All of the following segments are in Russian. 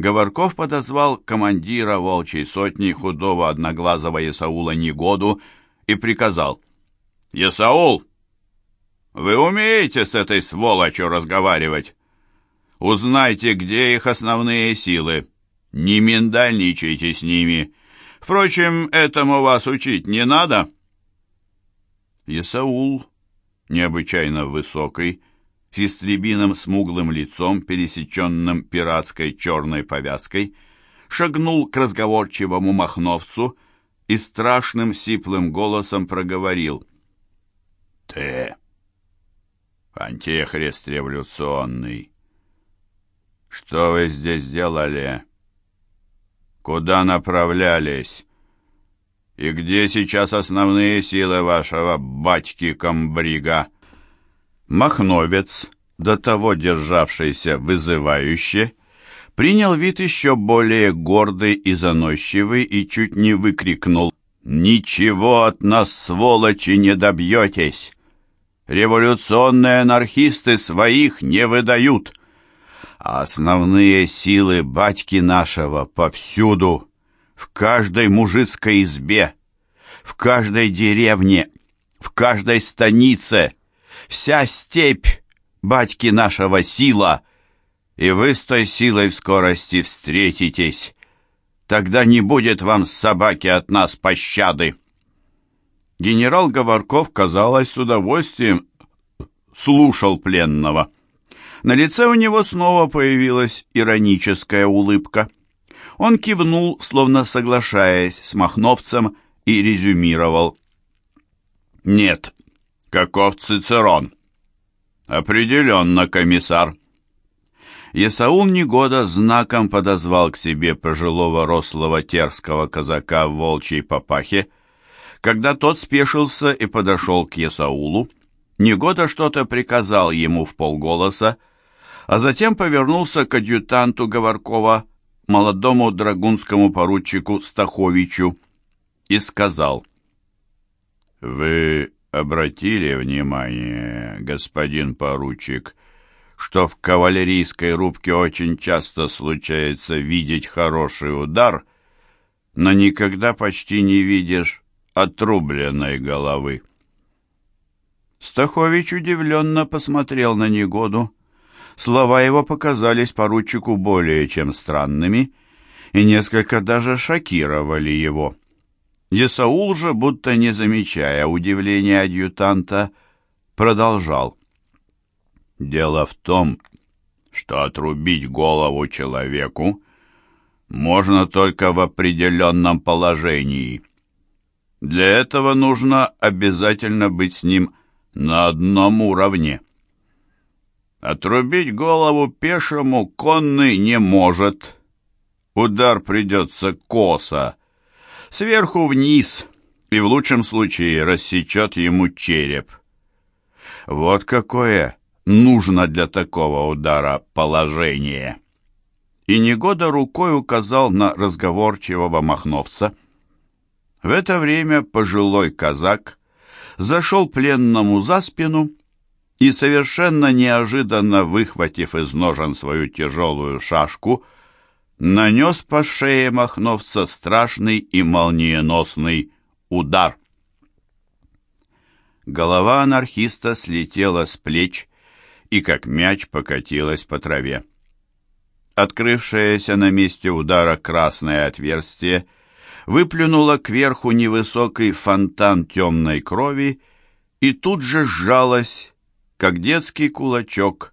Говорков подозвал командира волчьей сотни худого одноглазого Исаула Негоду и приказал. «Исаул, вы умеете с этой сволочью разговаривать? Узнайте, где их основные силы. Не миндальничайте с ними. Впрочем, этому вас учить не надо». Исаул, необычайно высокий, с истребиным смуглым лицом, пересеченным пиратской черной повязкой, шагнул к разговорчивому махновцу и страшным сиплым голосом проговорил. «Ты, антихрист революционный, что вы здесь делали? Куда направлялись?» И где сейчас основные силы вашего батьки Камбрига?» Махновец, до того державшийся вызывающе, принял вид еще более гордый и заносчивый и чуть не выкрикнул «Ничего от нас, сволочи, не добьетесь! Революционные анархисты своих не выдают, а основные силы батьки нашего повсюду, в каждой мужицкой избе, в каждой деревне, в каждой станице» вся степь, батьки нашего сила, и вы с той силой в скорости встретитесь. Тогда не будет вам собаки от нас пощады. Генерал Говорков, казалось, с удовольствием слушал пленного. На лице у него снова появилась ироническая улыбка. Он кивнул, словно соглашаясь с Махновцем, и резюмировал. «Нет, Каков Цицерон? Определенно, комиссар. Есаул Негода знаком подозвал к себе пожилого рослого терского казака в волчьей папахе. Когда тот спешился и подошел к Есаулу, Негода что-то приказал ему в полголоса, а затем повернулся к адъютанту Говоркова, молодому драгунскому поручику Стаховичу, и сказал, «Вы обратили внимание, господин поручик, что в кавалерийской рубке очень часто случается видеть хороший удар, но никогда почти не видишь отрубленной головы. Стахович удивленно посмотрел на негоду. Слова его показались поручику более чем странными и несколько даже шокировали его. Есаул же, будто не замечая удивления адъютанта, продолжал. «Дело в том, что отрубить голову человеку можно только в определенном положении. Для этого нужно обязательно быть с ним на одном уровне. Отрубить голову пешему конный не может. Удар придется косо, сверху вниз и в лучшем случае рассечет ему череп. Вот какое нужно для такого удара положение. И Негода рукой указал на разговорчивого махновца. В это время пожилой казак зашел пленному за спину и, совершенно неожиданно выхватив из ножен свою тяжелую шашку, нанес по шее Махновца страшный и молниеносный удар. Голова анархиста слетела с плеч и как мяч покатилась по траве. Открывшееся на месте удара красное отверстие выплюнуло кверху невысокий фонтан темной крови и тут же сжалось, как детский кулачок,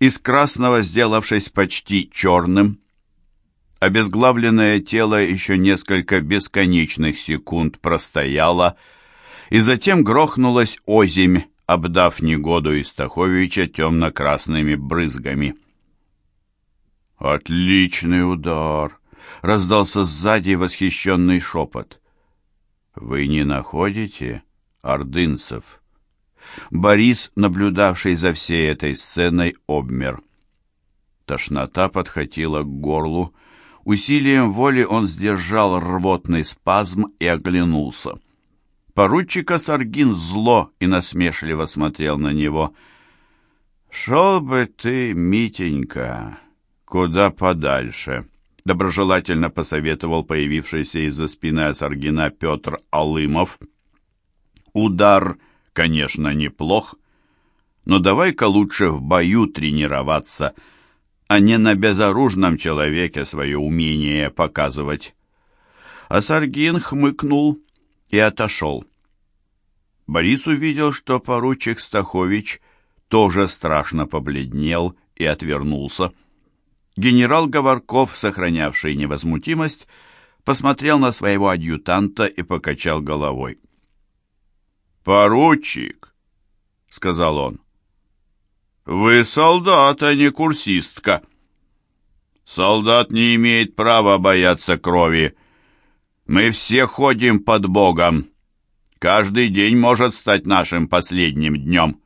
из красного сделавшись почти черным. Обезглавленное тело еще несколько бесконечных секунд простояло и затем грохнулось озимь, обдав негоду Истаховича темно-красными брызгами. «Отличный удар!» — раздался сзади восхищенный шепот. «Вы не находите, ордынцев?» Борис, наблюдавший за всей этой сценой, обмер. Тошнота подхватила к горлу, Усилием воли он сдержал рвотный спазм и оглянулся. Поручик Асаргин зло и насмешливо смотрел на него. «Шел бы ты, Митенька, куда подальше», доброжелательно посоветовал появившийся из-за спины Асаргина Петр Алымов. Удар, конечно, неплох, но давай-ка лучше в бою тренироваться, а не на безоружном человеке свое умение показывать. Асаргин хмыкнул и отошел. Борис увидел, что поручик Стахович тоже страшно побледнел и отвернулся. Генерал Говорков, сохранявший невозмутимость, посмотрел на своего адъютанта и покачал головой. «Поручик», — сказал он, — «вы солдат, а не курсистка. Солдат не имеет права бояться крови. Мы все ходим под Богом. Каждый день может стать нашим последним днем».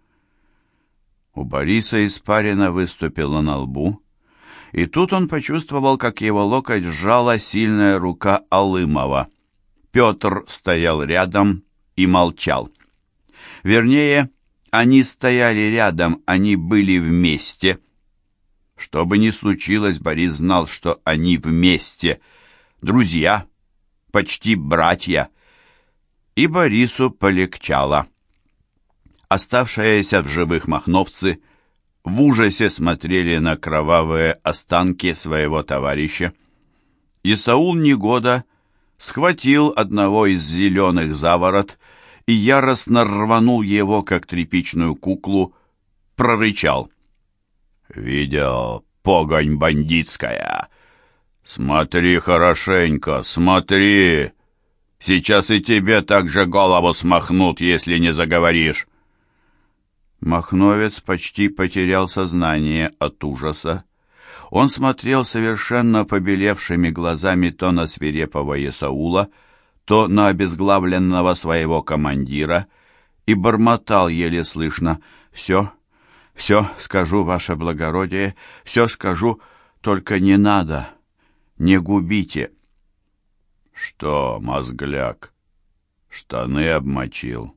У Бориса испарина выступила на лбу, и тут он почувствовал, как его локоть сжала сильная рука Алымова. Петр стоял рядом и молчал. Вернее, они стояли рядом, они были вместе. Что бы ни случилось, Борис знал, что они вместе. Друзья, почти братья. И Борису полегчало. Оставшиеся в живых махновцы в ужасе смотрели на кровавые останки своего товарища. Исаул Негода схватил одного из зеленых заворот и яростно рванул его, как тряпичную куклу, прорычал. «Видел погонь бандитская! Смотри хорошенько, смотри! Сейчас и тебе так же голову смахнут, если не заговоришь!» Махновец почти потерял сознание от ужаса. Он смотрел совершенно побелевшими глазами то на свирепого Исаула, то на обезглавленного своего командира и бормотал еле слышно «Все, все скажу, ваше благородие, все скажу, только не надо, не губите». «Что, мозгляк, штаны обмочил?»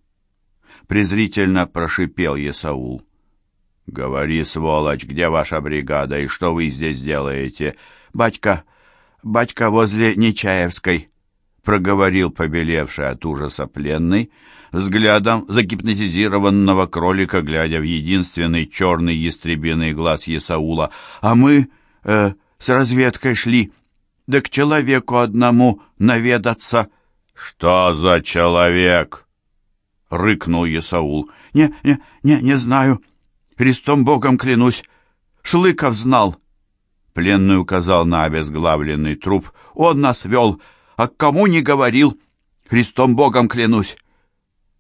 презрительно прошипел Есаул. «Говори, сволочь, где ваша бригада и что вы здесь делаете?» «Батька, батька возле Нечаевской», — проговорил побелевший от ужаса пленный, взглядом загипнотизированного кролика, глядя в единственный черный ястребиный глаз Есаула. «А мы э, с разведкой шли, да к человеку одному наведаться». «Что за человек?» — рыкнул Есаул. «Не, не, не, не знаю. Христом Богом клянусь. Шлыков знал». Пленный указал на обезглавленный труп. «Он нас вел, а к кому не говорил. Христом Богом клянусь».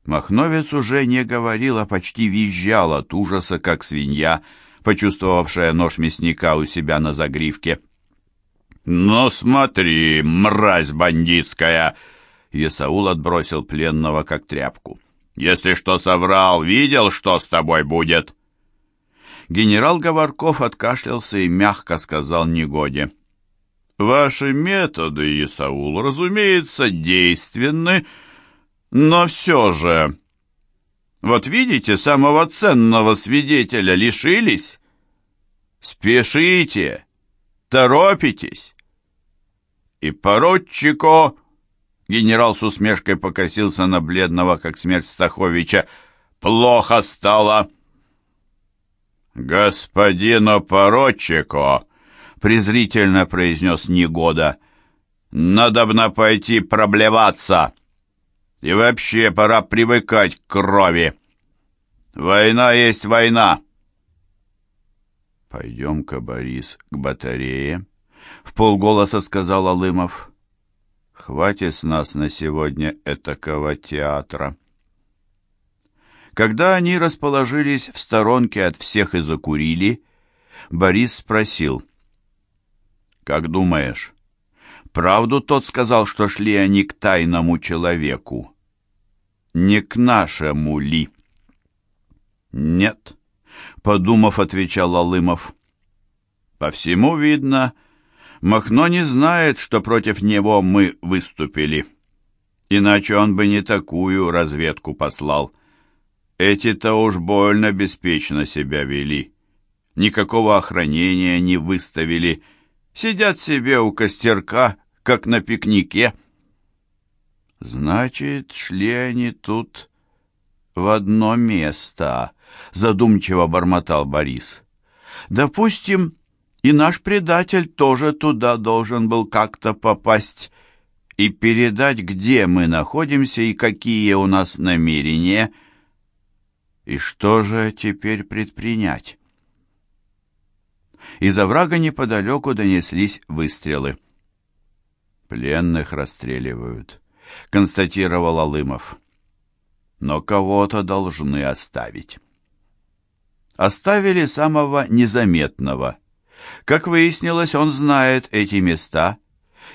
Махновец уже не говорил, а почти визжал от ужаса, как свинья, почувствовавшая нож мясника у себя на загривке. «Ну смотри, мразь бандитская!» Есаул отбросил пленного, как тряпку. Если что соврал, видел, что с тобой будет?» Генерал Говорков откашлялся и мягко сказал Негоде. «Ваши методы, Исаул, разумеется, действенны, но все же... Вот видите, самого ценного свидетеля лишились? Спешите, торопитесь. И поручику Генерал с усмешкой покосился на бледного, как смерть Стаховича. «Плохо стало!» «Господину поручику!» — презрительно произнес Негода. «Надобно пойти проблеваться! И вообще пора привыкать к крови! Война есть война!» «Пойдем-ка, Борис, к батарее», — в полголоса сказал Алымов. Хватит с нас на сегодня этакого театра. Когда они расположились в сторонке от всех и закурили, Борис спросил. «Как думаешь, правду тот сказал, что шли они к тайному человеку? Не к нашему ли?» «Нет», — подумав, отвечал Алымов. «По всему видно, — Махно не знает, что против него мы выступили. Иначе он бы не такую разведку послал. Эти-то уж больно беспечно себя вели. Никакого охранения не выставили. Сидят себе у костерка, как на пикнике. Значит, шли они тут в одно место, задумчиво бормотал Борис. Допустим, и наш предатель тоже туда должен был как-то попасть и передать, где мы находимся и какие у нас намерения. И что же теперь предпринять? Из оврага неподалеку донеслись выстрелы. «Пленных расстреливают», — констатировал Алымов. «Но кого-то должны оставить». Оставили самого незаметного. Как выяснилось, он знает эти места,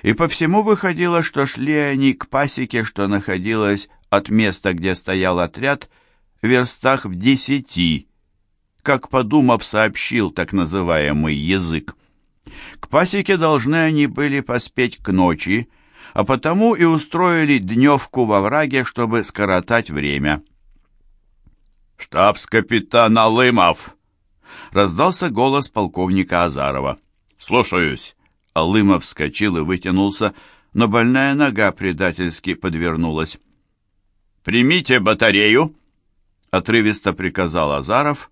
и по всему выходило, что шли они к пасеке, что находилось от места, где стоял отряд, в верстах в десяти, как подумав, сообщил так называемый язык. К пасеке должны они были поспеть к ночи, а потому и устроили дневку во враге, чтобы скоротать время. «Штабс-капитан Алымов!» — раздался голос полковника Азарова. «Слушаюсь!» Алымов вскочил и вытянулся, но больная нога предательски подвернулась. «Примите батарею!» — отрывисто приказал Азаров,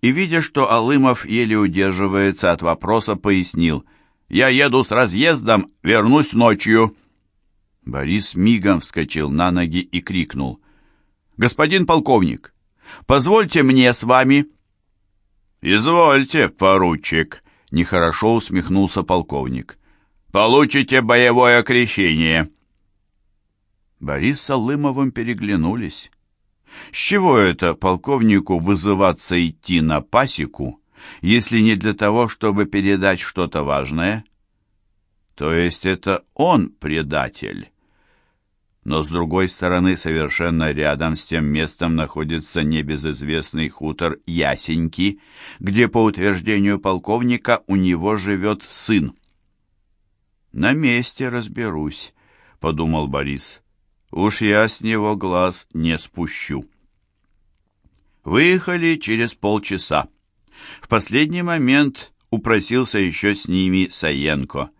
и, видя, что Алымов еле удерживается от вопроса, пояснил. «Я еду с разъездом, вернусь ночью». Борис мигом вскочил на ноги и крикнул. «Господин полковник, позвольте мне с вами». «Извольте, поручик», Нехорошо усмехнулся полковник. «Получите боевое крещение!» Борис с Алымовым переглянулись. С чего это полковнику вызываться идти на пасеку, если не для того, чтобы передать что-то важное? То есть это он предатель? но с другой стороны, совершенно рядом с тем местом находится небезызвестный хутор Ясеньки, где, по утверждению полковника, у него живет сын. «На месте разберусь», — подумал Борис. «Уж я с него глаз не спущу». Выехали через полчаса. В последний момент упросился еще с ними Саенко.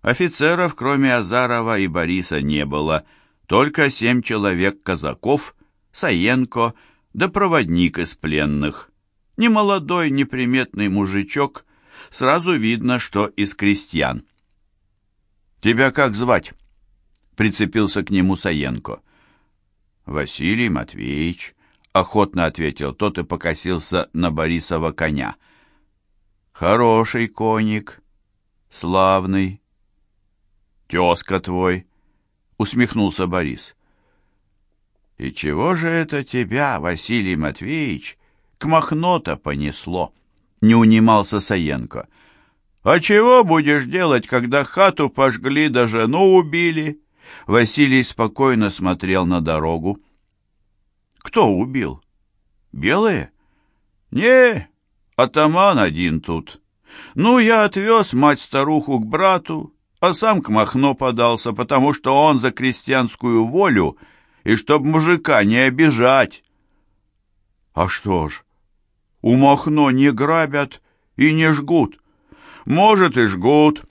Офицеров, кроме Азарова и Бориса, не было — только семь человек казаков, Саенко, да проводник из пленных. Немолодой, неприметный мужичок, сразу видно, что из крестьян. «Тебя как звать?» — прицепился к нему Саенко. «Василий Матвеевич», — охотно ответил тот и покосился на Борисова коня. «Хороший коник, славный. Тезка твой» усмехнулся Борис. «И чего же это тебя, Василий Матвеевич, к Махно-то понесло?» — не унимался Саенко. «А чего будешь делать, когда хату пожгли да жену убили?» Василий спокойно смотрел на дорогу. «Кто убил? Белые?» «Не, атаман один тут. Ну, я отвез мать-старуху к брату, а сам к Махно подался, потому что он за крестьянскую волю и чтоб мужика не обижать. А что ж, у Махно не грабят и не жгут. Может, и жгут,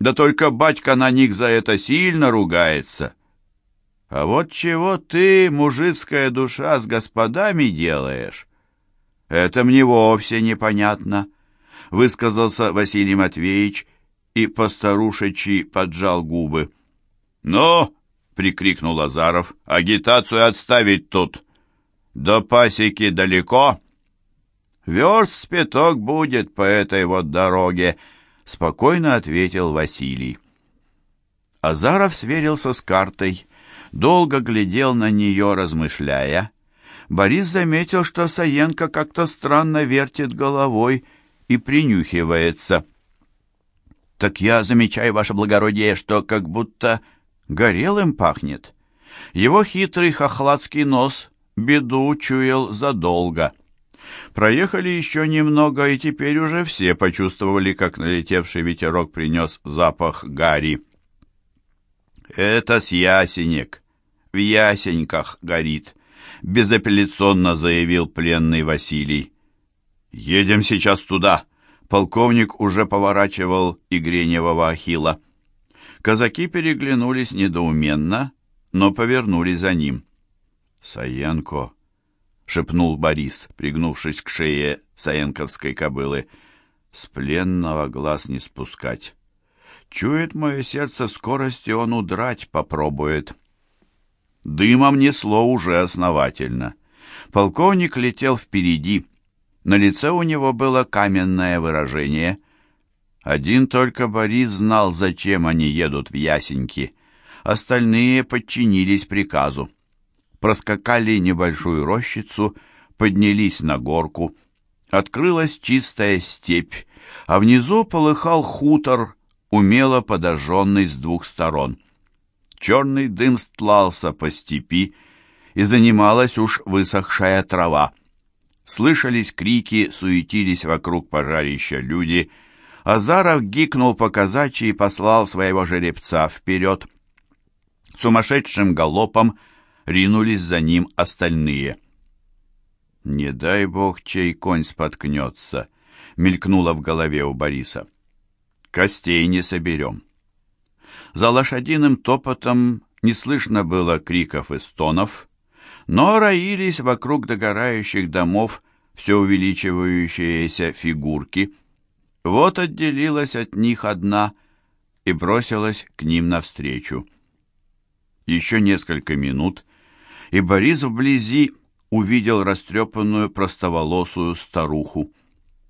да только батька на них за это сильно ругается. А вот чего ты, мужицкая душа, с господами делаешь? Это мне вовсе непонятно, высказался Василий Матвеевич, и постарушечи поджал губы. «Ну!» — прикрикнул Лазаров. «Агитацию отставить тут! До пасеки далеко!» «Верст пяток будет по этой вот дороге», — спокойно ответил Василий. Азаров сверился с картой, долго глядел на нее, размышляя. Борис заметил, что Саенко как-то странно вертит головой и принюхивается — так я замечаю, ваше благородие, что как будто горелым пахнет. Его хитрый хохладский нос беду чуял задолго. Проехали еще немного, и теперь уже все почувствовали, как налетевший ветерок принес запах гари. «Это с ясенек. В ясеньках горит», — безапелляционно заявил пленный Василий. «Едем сейчас туда», Полковник уже поворачивал игреневого ахилла. Казаки переглянулись недоуменно, но повернули за ним. «Саенко», — шепнул Борис, пригнувшись к шее саенковской кобылы, — «с пленного глаз не спускать. Чует мое сердце, в скорости он удрать попробует». Дымом несло уже основательно. Полковник летел впереди. На лице у него было каменное выражение. Один только Борис знал, зачем они едут в Ясеньки. Остальные подчинились приказу. Проскакали небольшую рощицу, поднялись на горку. Открылась чистая степь, а внизу полыхал хутор, умело подожженный с двух сторон. Черный дым стлался по степи, и занималась уж высохшая трава. Слышались крики, суетились вокруг пожарища люди. Азаров гикнул по казачьи и послал своего жеребца вперед. Сумасшедшим галопом ринулись за ним остальные. «Не дай бог, чей конь споткнется», — мелькнуло в голове у Бориса. «Костей не соберем». За лошадиным топотом не слышно было криков и стонов, но роились вокруг догорающих домов все увеличивающиеся фигурки. Вот отделилась от них одна и бросилась к ним навстречу. Еще несколько минут, и Борис вблизи увидел растрепанную простоволосую старуху.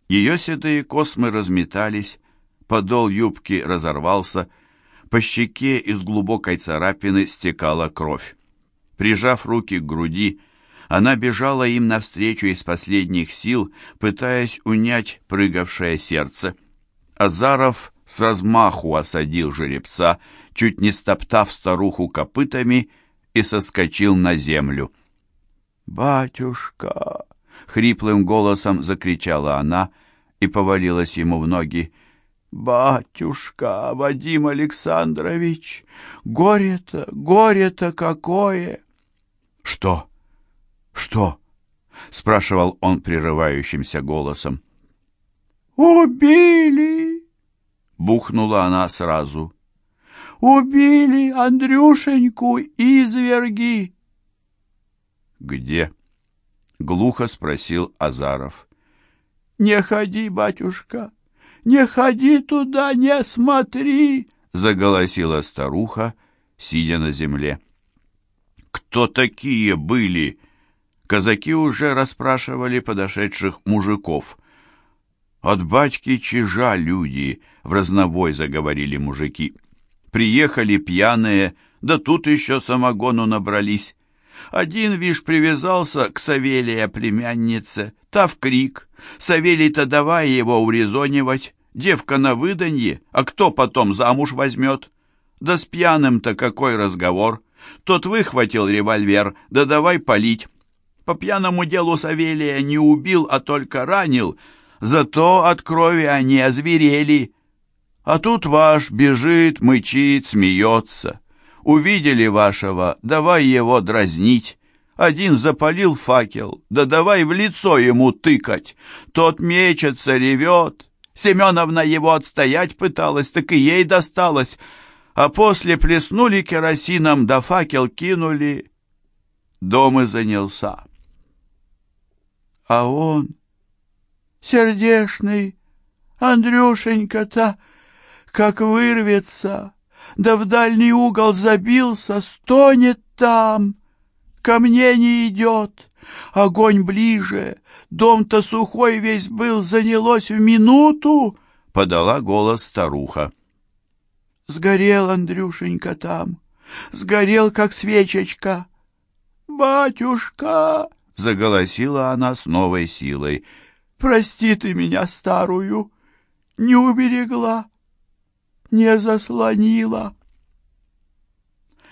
Ее седые космы разметались, подол юбки разорвался, по щеке из глубокой царапины стекала кровь. Прижав руки к груди, она бежала им навстречу из последних сил, пытаясь унять прыгавшее сердце. Азаров с размаху осадил жеребца, чуть не стоптав старуху копытами, и соскочил на землю. «Батюшка!» — хриплым голосом закричала она и повалилась ему в ноги. «Батюшка, Вадим Александрович, горе-то, горе-то какое!» «Что? Что?» — спрашивал он прерывающимся голосом. «Убили!» — бухнула она сразу. «Убили Андрюшеньку изверги!» «Где?» — глухо спросил Азаров. «Не ходи, батюшка, не ходи туда, не смотри!» — заголосила старуха, сидя на земле кто такие были. Казаки уже расспрашивали подошедших мужиков. «От батьки чижа люди», — в разнобой заговорили мужики. «Приехали пьяные, да тут еще самогону набрались. Один, вишь, привязался к Савелия племяннице, та в крик. Савелий-то давай его урезонивать, девка на выданье, а кто потом замуж возьмет? Да с пьяным-то какой разговор?» Тот выхватил револьвер, да давай палить. По пьяному делу Савелия не убил, а только ранил, зато от крови они озверели. А тут ваш бежит, мычит, смеется. Увидели вашего, давай его дразнить. Один запалил факел, да давай в лицо ему тыкать. Тот мечется, ревет. Семеновна его отстоять пыталась, так и ей досталось а после плеснули керосином, да факел кинули. Дом и занялся. А он, сердешный, Андрюшенька-то, как вырвется, да в дальний угол забился, стонет там, ко мне не идет. Огонь ближе, дом-то сухой весь был, занялось в минуту, — подала голос старуха. Сгорел Андрюшенька там, сгорел, как свечечка. «Батюшка!» — заголосила она с новой силой. «Прости ты меня, старую, не уберегла, не заслонила».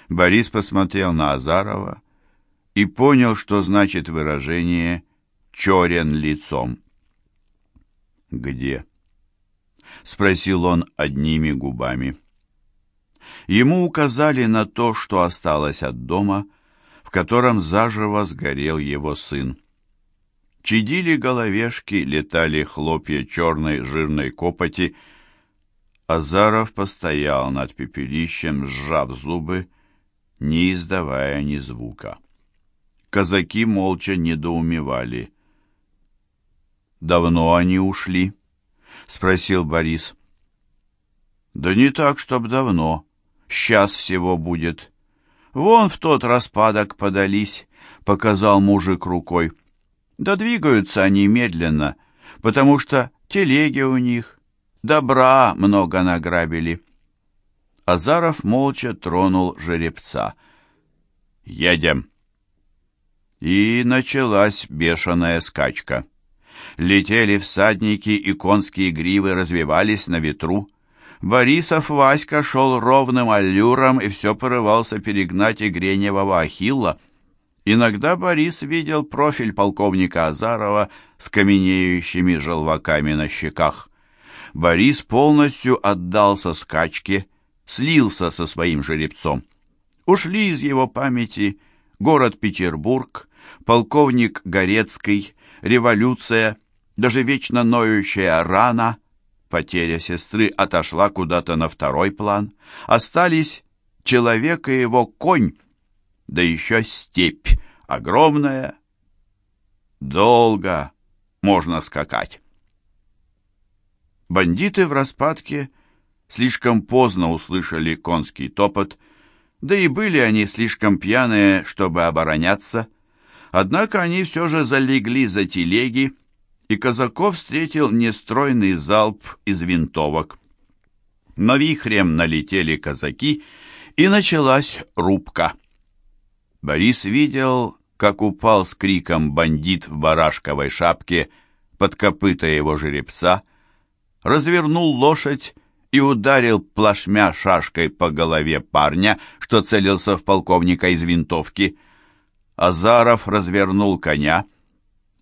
Борис посмотрел на Азарова и понял, что значит выражение «черен лицом». «Где?» — спросил он одними губами. Ему указали на то, что осталось от дома, в котором заживо сгорел его сын. Чадили головешки, летали хлопья черной жирной копоти. Азаров постоял над пепелищем, сжав зубы, не издавая ни звука. Казаки молча недоумевали. «Давно они ушли?» — спросил Борис. «Да не так, чтоб давно. Сейчас всего будет. Вон в тот распадок подались», — показал мужик рукой. «Да двигаются они медленно, потому что телеги у них, добра много награбили». Азаров молча тронул жеребца. «Едем!» И началась бешеная скачка. Летели всадники, и конские гривы развивались на ветру. Борисов Васька шел ровным аллюром и все порывался перегнать Игреневого Ахилла. Иногда Борис видел профиль полковника Азарова с каменеющими желваками на щеках. Борис полностью отдался скачке, слился со своим жеребцом. Ушли из его памяти город Петербург, полковник Горецкий, революция, даже вечно ноющая рана, потеря сестры отошла куда-то на второй план. Остались человек и его конь, да еще степь огромная. Долго можно скакать. Бандиты в распадке слишком поздно услышали конский топот, да и были они слишком пьяные, чтобы обороняться. Однако они все же залегли за телеги, и казаков встретил нестройный залп из винтовок. Но вихрем налетели казаки, и началась рубка. Борис видел, как упал с криком бандит в барашковой шапке под копыта его жеребца, развернул лошадь и ударил плашмя шашкой по голове парня, что целился в полковника из винтовки. Азаров развернул коня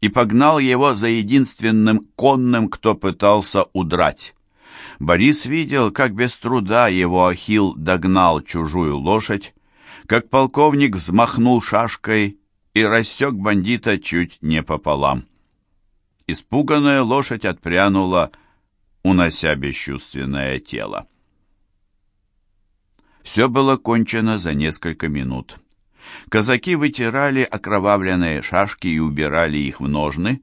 и погнал его за единственным конным, кто пытался удрать. Борис видел, как без труда его Ахилл догнал чужую лошадь, как полковник взмахнул шашкой и рассек бандита чуть не пополам. Испуганная лошадь отпрянула, унося бесчувственное тело. Все было кончено за несколько минут. Казаки вытирали окровавленные шашки и убирали их в ножны.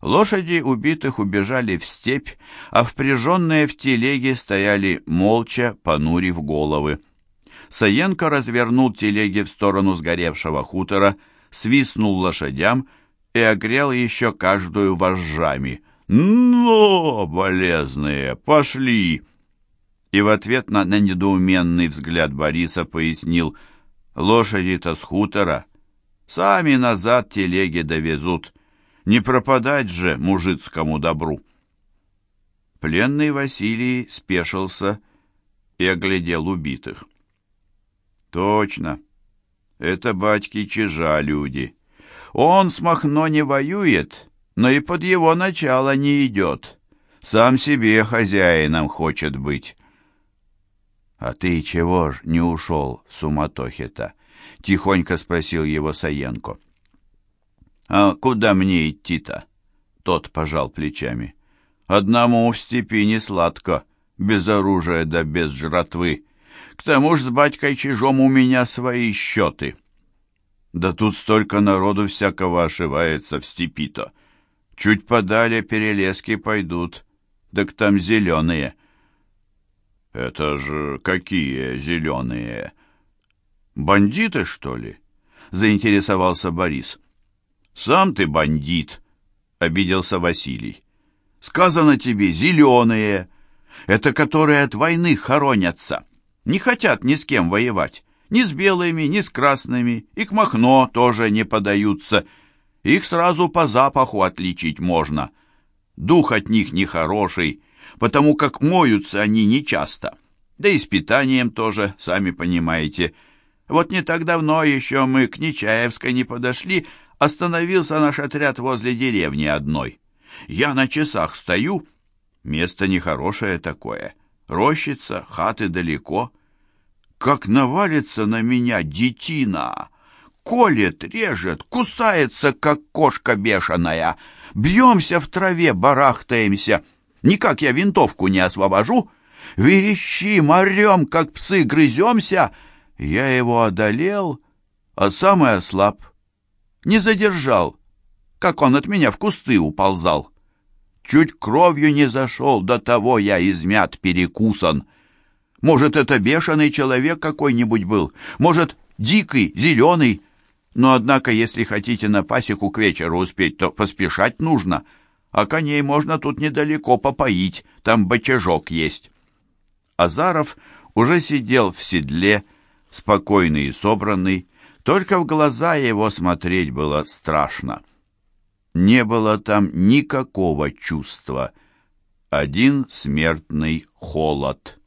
Лошади убитых убежали в степь, а впряженные в телеге стояли молча, понурив головы. Саенко развернул телеги в сторону сгоревшего хутора, свистнул лошадям и огрел еще каждую вожжами — «Но, болезные, пошли!» И в ответ на, на недоуменный взгляд Бориса пояснил, «Лошади-то с хутора, сами назад телеги довезут, не пропадать же мужицкому добру». Пленный Василий спешился и оглядел убитых. «Точно, это батьки чижа люди. Он с Махно не воюет» но и под его начало не идет. Сам себе хозяином хочет быть. «А ты чего ж не ушел в суматохе-то?» — тихонько спросил его Саенко. «А куда мне идти-то?» — тот пожал плечами. «Одному в степи не сладко, без оружия да без жратвы. К тому ж с батькой Чижом у меня свои счеты». «Да тут столько народу всякого ошивается в степи-то. Чуть подали перелески пойдут, так там зеленые. Это же какие зеленые? Бандиты, что ли? Заинтересовался Борис. Сам ты бандит, обиделся Василий. Сказано тебе, зеленые. Это которые от войны хоронятся. Не хотят ни с кем воевать. Ни с белыми, ни с красными. И к Махно тоже не подаются. Их сразу по запаху отличить можно. Дух от них нехороший, потому как моются они нечасто. Да и с питанием тоже, сами понимаете. Вот не так давно еще мы к Нечаевской не подошли, остановился наш отряд возле деревни одной. Я на часах стою, место нехорошее такое, рощица, хаты далеко. Как навалится на меня детина, колет, режет, кусается, как кошка бешеная. Бьемся в траве, барахтаемся. Никак я винтовку не освобожу. Верещим, орем, как псы, грыземся. Я его одолел, а сам и ослаб. Не задержал, как он от меня в кусты уползал. Чуть кровью не зашел, до того я измят, перекусан. Может, это бешеный человек какой-нибудь был, может, дикий, зеленый. Но, однако, если хотите на пасеку к вечеру успеть, то поспешать нужно, а коней можно тут недалеко попоить, там бочажок есть. Азаров уже сидел в седле, спокойный и собранный, только в глаза его смотреть было страшно. Не было там никакого чувства, один смертный холод.